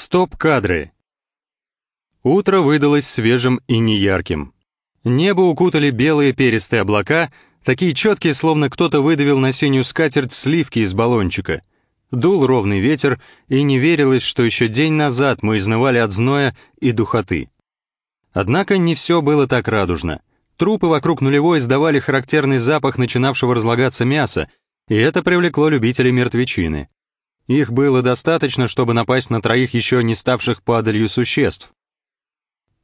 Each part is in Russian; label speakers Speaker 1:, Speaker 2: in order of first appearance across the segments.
Speaker 1: Стоп-кадры. Утро выдалось свежим и неярким. Небо укутали белые перистые облака, такие четкие, словно кто-то выдавил на синюю скатерть сливки из баллончика. Дул ровный ветер, и не верилось, что еще день назад мы изнывали от зноя и духоты. Однако не все было так радужно. Трупы вокруг нулевой издавали характерный запах начинавшего разлагаться мяса, и это привлекло любителей мертвечины. Их было достаточно, чтобы напасть на троих еще не ставших падалью существ.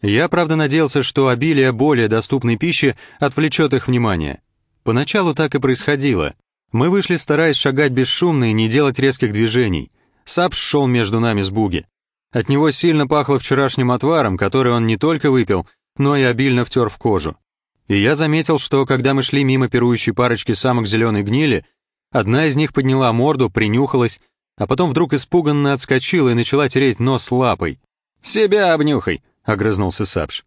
Speaker 1: Я, правда, надеялся, что обилие более доступной пищи отвлечет их внимание. Поначалу так и происходило. Мы вышли, стараясь шагать бесшумно и не делать резких движений. Сапш шел между нами с буги. От него сильно пахло вчерашним отваром, который он не только выпил, но и обильно втер в кожу. И я заметил, что когда мы шли мимо пирующей парочки самок зеленой гнили, одна из них подняла морду, принюхалась, а потом вдруг испуганно отскочила и начала тереть нос лапой. «Себя обнюхай!» — огрызнулся Сапш.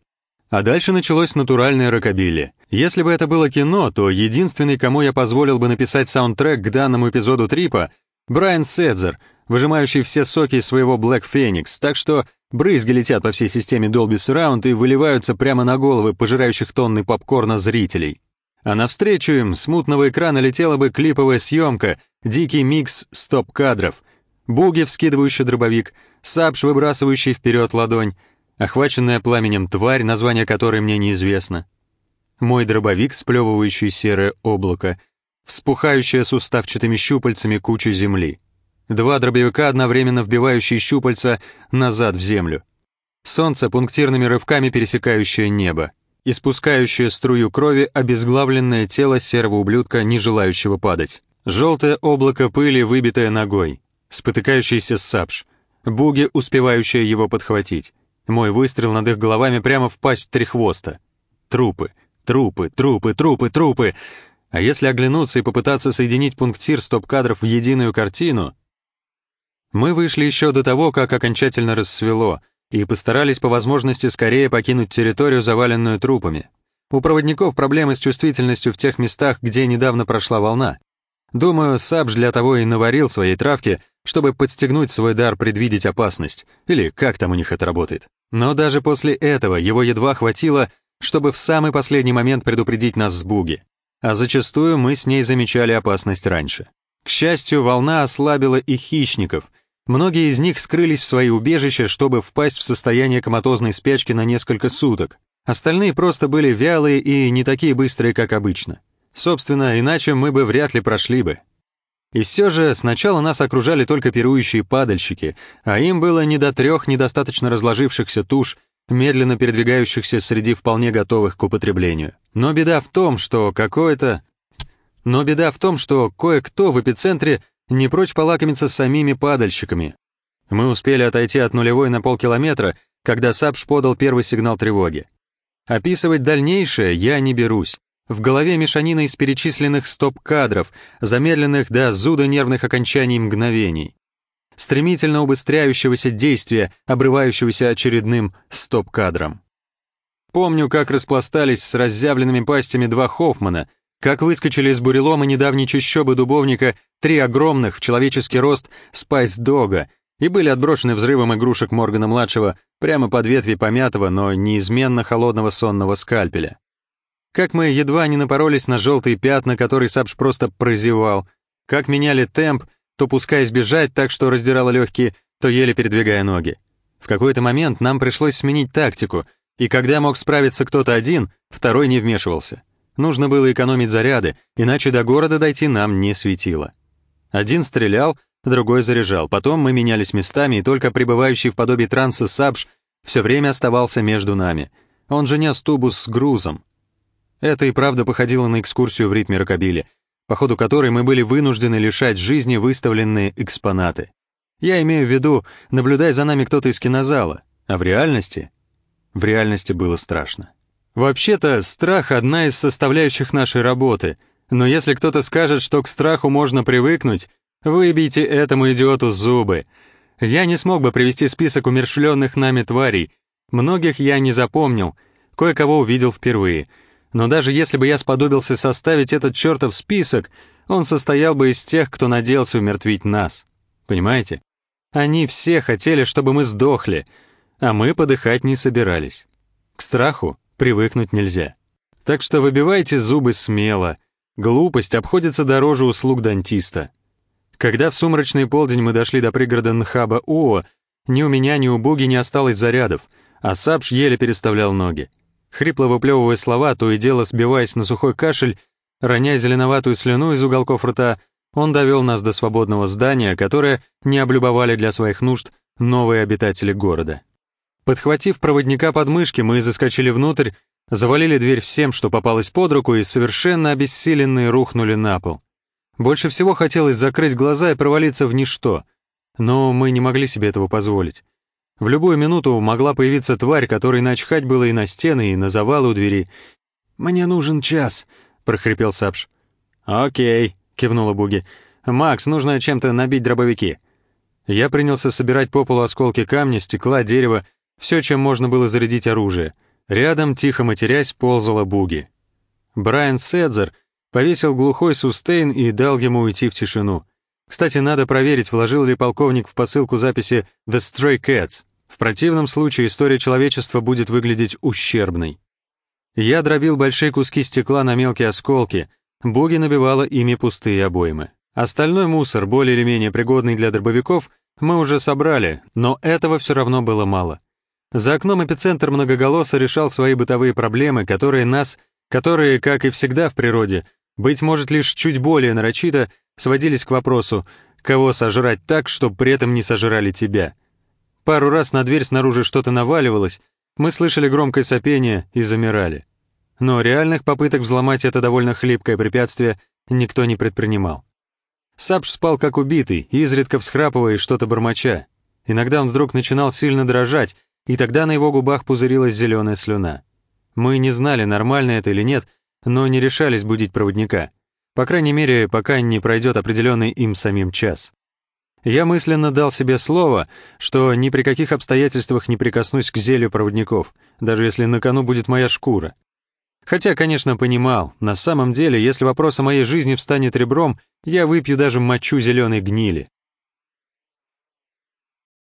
Speaker 1: А дальше началось натуральное рокобили. Если бы это было кино, то единственный, кому я позволил бы написать саундтрек к данному эпизоду Трипа, Брайан Седзер, выжимающий все соки из своего Black Phoenix, так что брызги летят по всей системе Dolby Surround и выливаются прямо на головы пожирающих тонны попкорна зрителей. А навстречу им с мутного экрана летела бы клиповая съемка, дикий микс стоп-кадров, буги, вскидывающий дробовик, сапш, выбрасывающий вперед ладонь, охваченная пламенем тварь, название которой мне неизвестно, мой дробовик, сплевывающий серое облако, вспухающая суставчатыми щупальцами куча земли, два дробовика, одновременно вбивающие щупальца назад в землю, солнце, пунктирными рывками пересекающее небо, испускающее струю крови обезглавленное тело серого ублюдка, не желающего падать. Желтое облако пыли, выбитое ногой. Спотыкающийся сапш. Буги, успевающие его подхватить. Мой выстрел над их головами прямо в пасть трехвоста. Трупы, трупы, трупы, трупы, трупы. А если оглянуться и попытаться соединить пунктир стоп-кадров в единую картину... Мы вышли еще до того, как окончательно рассвело, и постарались по возможности скорее покинуть территорию, заваленную трупами. У проводников проблемы с чувствительностью в тех местах, где недавно прошла волна. Думаю, Сабж для того и наварил своей травки, чтобы подстегнуть свой дар предвидеть опасность, или как там у них это работает. Но даже после этого его едва хватило, чтобы в самый последний момент предупредить нас с буги. А зачастую мы с ней замечали опасность раньше. К счастью, волна ослабила и хищников. Многие из них скрылись в свои убежища, чтобы впасть в состояние коматозной спячки на несколько суток. Остальные просто были вялые и не такие быстрые, как обычно. Собственно, иначе мы бы вряд ли прошли бы. И все же сначала нас окружали только пирующие падальщики, а им было не до трех недостаточно разложившихся туш, медленно передвигающихся среди вполне готовых к употреблению. Но беда в том, что какое-то... Но беда в том, что кое-кто в эпицентре не прочь полакомиться самими падальщиками. Мы успели отойти от нулевой на полкилометра, когда Сапш подал первый сигнал тревоги. Описывать дальнейшее я не берусь. В голове мешанина из перечисленных стоп-кадров, замедленных до зуда нервных окончаний мгновений. Стремительно убыстряющегося действия, обрывающегося очередным стоп-кадром. Помню, как распластались с разъявленными пастями два Хоффмана, как выскочили из бурелома недавней чащобы дубовника три огромных в человеческий рост спайс-дога и были отброшены взрывом игрушек Моргана-младшего прямо под ветви помятого, но неизменно холодного сонного скальпеля. Как мы едва не напоролись на желтые пятна, которые Сапш просто прозевал. Как меняли темп, то пускаясь бежать так, что раздирало легкие, то еле передвигая ноги. В какой-то момент нам пришлось сменить тактику, и когда мог справиться кто-то один, второй не вмешивался. Нужно было экономить заряды, иначе до города дойти нам не светило. Один стрелял, другой заряжал, потом мы менялись местами, и только пребывающий в подобии транса Сабж все время оставался между нами. Он же нес тубус с грузом. Это и правда походило на экскурсию в ритме рокобили, по ходу которой мы были вынуждены лишать жизни выставленные экспонаты. Я имею в виду, наблюдай за нами кто-то из кинозала, а в реальности... В реальности было страшно. Вообще-то, страх — одна из составляющих нашей работы, но если кто-то скажет, что к страху можно привыкнуть, выбейте этому идиоту зубы. Я не смог бы привести список умершленных нами тварей. Многих я не запомнил, кое-кого увидел впервые — но даже если бы я сподобился составить этот чертов список, он состоял бы из тех, кто надеялся умертвить нас. Понимаете? Они все хотели, чтобы мы сдохли, а мы подыхать не собирались. К страху привыкнуть нельзя. Так что выбивайте зубы смело. Глупость обходится дороже услуг дантиста. Когда в сумрачный полдень мы дошли до пригорода Нхаба Уо, ни у меня, ни у Буги не осталось зарядов, а Сапш еле переставлял ноги. Хрипло выплевывая слова, то и дело сбиваясь на сухой кашель, роняя зеленоватую слюну из уголков рта, он довел нас до свободного здания, которое не облюбовали для своих нужд новые обитатели города. Подхватив проводника под мышки, мы заскочили внутрь, завалили дверь всем, что попалось под руку, и совершенно обессиленные рухнули на пол. Больше всего хотелось закрыть глаза и провалиться в ничто, но мы не могли себе этого позволить. В любую минуту могла появиться тварь, которой начхать было и на стены, и на завалы у двери. «Мне нужен час», — прохрипел Сапш. «Окей», — кивнула Буги. «Макс, нужно чем-то набить дробовики». Я принялся собирать по полу осколки камня, стекла, дерева, все, чем можно было зарядить оружие. Рядом, тихо матерясь, ползала Буги. Брайан Седзер повесил глухой сустейн и дал ему уйти в тишину. Кстати, надо проверить, вложил ли полковник в посылку записи «The Stray Cats». В противном случае история человечества будет выглядеть ущербной. Я дробил большие куски стекла на мелкие осколки, Буги набивала ими пустые обоймы. Остальной мусор, более или менее пригодный для дробовиков, мы уже собрали, но этого все равно было мало. За окном эпицентр многоголосо решал свои бытовые проблемы, которые нас, которые, как и всегда в природе, быть может лишь чуть более нарочито, сводились к вопросу, кого сожрать так, чтобы при этом не сожрали тебя. Пару раз на дверь снаружи что-то наваливалось, мы слышали громкое сопение и замирали. Но реальных попыток взломать это довольно хлипкое препятствие никто не предпринимал. Сапш спал как убитый, изредка всхрапывая что-то бормоча. Иногда он вдруг начинал сильно дрожать, и тогда на его губах пузырилась зеленая слюна. Мы не знали, нормально это или нет, но не решались будить проводника. По крайней мере, пока не пройдет определенный им самим час. Я мысленно дал себе слово, что ни при каких обстоятельствах не прикоснусь к зелью проводников, даже если на кону будет моя шкура. Хотя, конечно, понимал, на самом деле, если вопрос о моей жизни встанет ребром, я выпью даже мочу зеленой гнили.